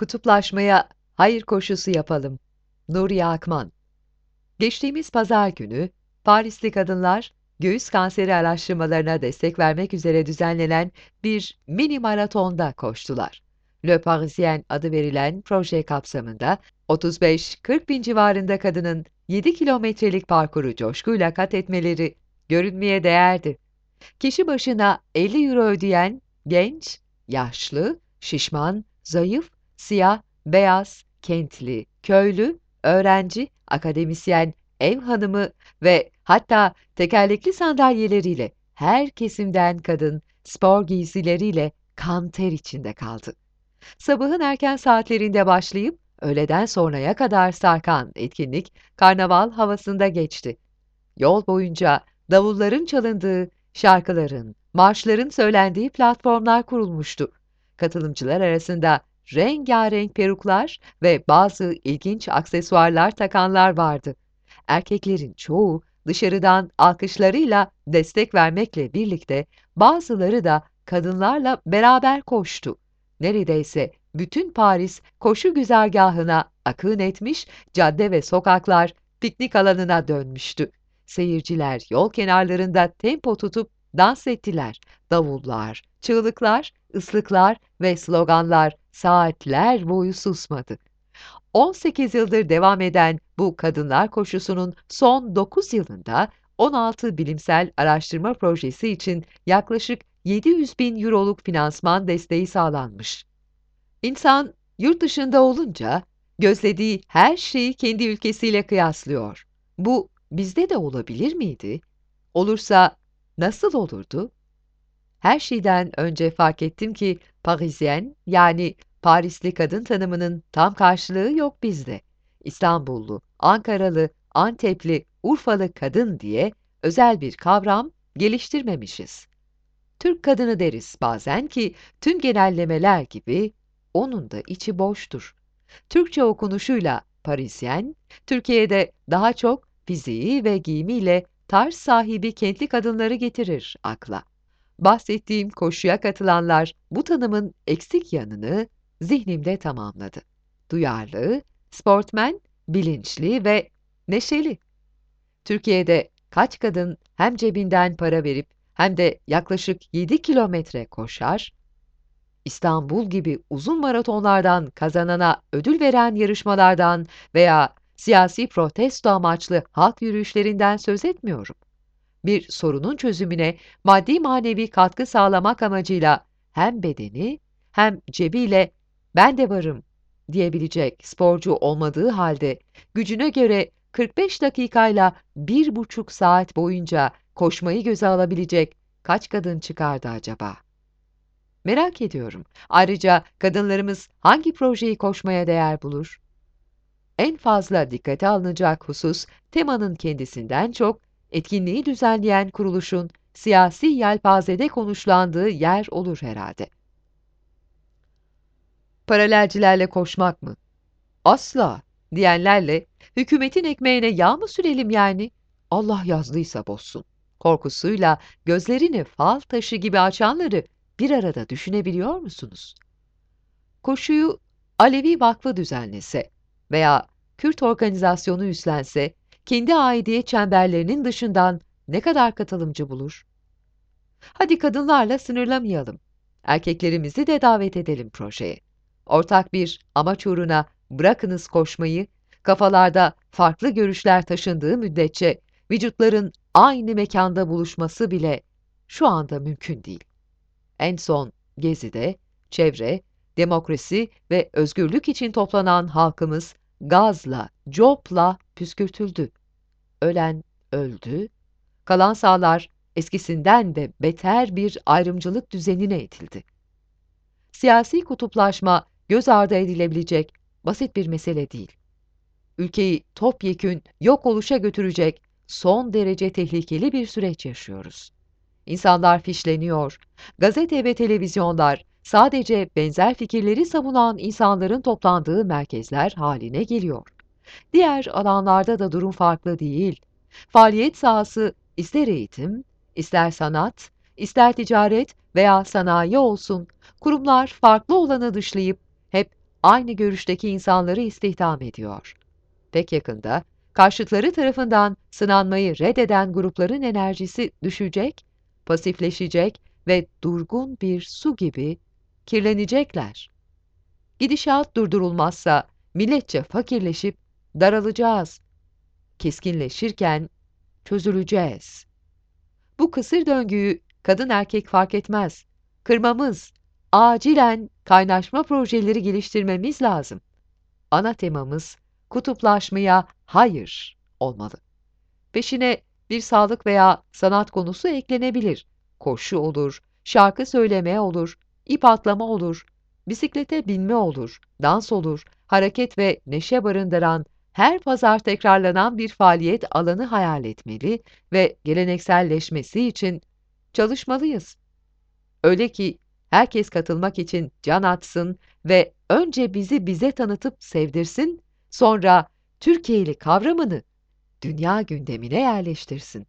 Kutuplaşmaya hayır koşusu yapalım. Nuriye Akman Geçtiğimiz pazar günü Parisli kadınlar göğüs kanseri araştırmalarına destek vermek üzere düzenlenen bir mini maratonda koştular. Le Parisien adı verilen proje kapsamında 35-40 bin civarında kadının 7 kilometrelik parkuru coşkuyla kat etmeleri görünmeye değerdi. Kişi başına 50 euro ödeyen genç, yaşlı, şişman, zayıf, siyah, beyaz, kentli, köylü, öğrenci, akademisyen, ev hanımı ve hatta tekerlekli sandalyeleriyle her kesimden kadın spor giysileriyle kan ter içinde kaldı. Sabahın erken saatlerinde başlayıp öğleden sonraya kadar sarkan etkinlik karnaval havasında geçti. Yol boyunca davulların çalındığı, şarkıların, marşların söylendiği platformlar kurulmuştu. Katılımcılar arasında rengarenk peruklar ve bazı ilginç aksesuarlar takanlar vardı. Erkeklerin çoğu dışarıdan alkışlarıyla destek vermekle birlikte bazıları da kadınlarla beraber koştu. Neredeyse bütün Paris koşu güzergahına akın etmiş, cadde ve sokaklar piknik alanına dönmüştü. Seyirciler yol kenarlarında tempo tutup dans ettiler. Davullar, çığlıklar, ıslıklar ve sloganlar saatler boyu susmadı. 18 yıldır devam eden bu kadınlar koşusunun son 9 yılında 16 bilimsel araştırma projesi için yaklaşık 700 bin euroluk finansman desteği sağlanmış. İnsan yurt dışında olunca gözlediği her şeyi kendi ülkesiyle kıyaslıyor. Bu bizde de olabilir miydi? Olursa nasıl olurdu? Her şeyden önce fark ettim ki Parisyen yani Parisli kadın tanımının tam karşılığı yok bizde. İstanbullu, Ankaralı, Antepli, Urfalı kadın diye özel bir kavram geliştirmemişiz. Türk kadını deriz bazen ki tüm genellemeler gibi onun da içi boştur. Türkçe okunuşuyla Parisyen, Türkiye'de daha çok fiziği ve giyimiyle tarz sahibi kentli kadınları getirir akla. Bahsettiğim koşuya katılanlar bu tanımın eksik yanını zihnimde tamamladı. Duyarlı, sportmen, bilinçli ve neşeli. Türkiye'de kaç kadın hem cebinden para verip hem de yaklaşık 7 kilometre koşar, İstanbul gibi uzun maratonlardan kazanana ödül veren yarışmalardan veya siyasi protesto amaçlı halk yürüyüşlerinden söz etmiyorum. Bir sorunun çözümüne maddi manevi katkı sağlamak amacıyla hem bedeni hem cebiyle ben de varım diyebilecek sporcu olmadığı halde gücüne göre 45 dakikayla bir buçuk saat boyunca koşmayı göze alabilecek kaç kadın çıkardı acaba? Merak ediyorum. Ayrıca kadınlarımız hangi projeyi koşmaya değer bulur? En fazla dikkate alınacak husus temanın kendisinden çok etkinliği düzenleyen kuruluşun siyasi yelpazede konuşlandığı yer olur herhalde. Paralelcilerle koşmak mı? Asla diyenlerle hükümetin ekmeğine yağ mı sürelim yani? Allah yazdıysa bozsun. Korkusuyla gözlerini fal taşı gibi açanları bir arada düşünebiliyor musunuz? Koşuyu Alevi Vakfı düzenlese veya Kürt organizasyonu üstlense, kendi aidiyet çemberlerinin dışından ne kadar katılımcı bulur? Hadi kadınlarla sınırlamayalım. Erkeklerimizi de davet edelim projeye. Ortak bir amaç uğruna bırakınız koşmayı, kafalarda farklı görüşler taşındığı müddetçe vücutların aynı mekanda buluşması bile şu anda mümkün değil. En son Gezi'de çevre, demokrasi ve özgürlük için toplanan halkımız gazla, copla püskürtüldü. Ölen öldü, kalan sağlar eskisinden de beter bir ayrımcılık düzenine itildi. Siyasi kutuplaşma göz ardı edilebilecek basit bir mesele değil. Ülkeyi topyekün yok oluşa götürecek son derece tehlikeli bir süreç yaşıyoruz. İnsanlar fişleniyor, gazete ve televizyonlar sadece benzer fikirleri savunan insanların toplandığı merkezler haline geliyor. Diğer alanlarda da durum farklı değil. Faaliyet sahası ister eğitim, ister sanat, ister ticaret veya sanayi olsun, kurumlar farklı olanı dışlayıp hep aynı görüşteki insanları istihdam ediyor. Pek yakında karşıtları tarafından sınanmayı reddeden grupların enerjisi düşecek, pasifleşecek ve durgun bir su gibi kirlenecekler. Gidişat durdurulmazsa milletçe fakirleşip daralacağız. Keskinleşirken çözüleceğiz. Bu kısır döngüyü kadın erkek fark etmez. Kırmamız, acilen kaynaşma projeleri geliştirmemiz lazım. Ana temamız kutuplaşmaya hayır olmalı. Peşine bir sağlık veya sanat konusu eklenebilir. Koşu olur, şarkı söyleme olur, ip atlama olur, bisiklete binme olur, dans olur, hareket ve neşe barındıran her pazar tekrarlanan bir faaliyet alanı hayal etmeli ve gelenekselleşmesi için çalışmalıyız. Öyle ki herkes katılmak için can atsın ve önce bizi bize tanıtıp sevdirsin, sonra Türkiye'li kavramını dünya gündemine yerleştirsin.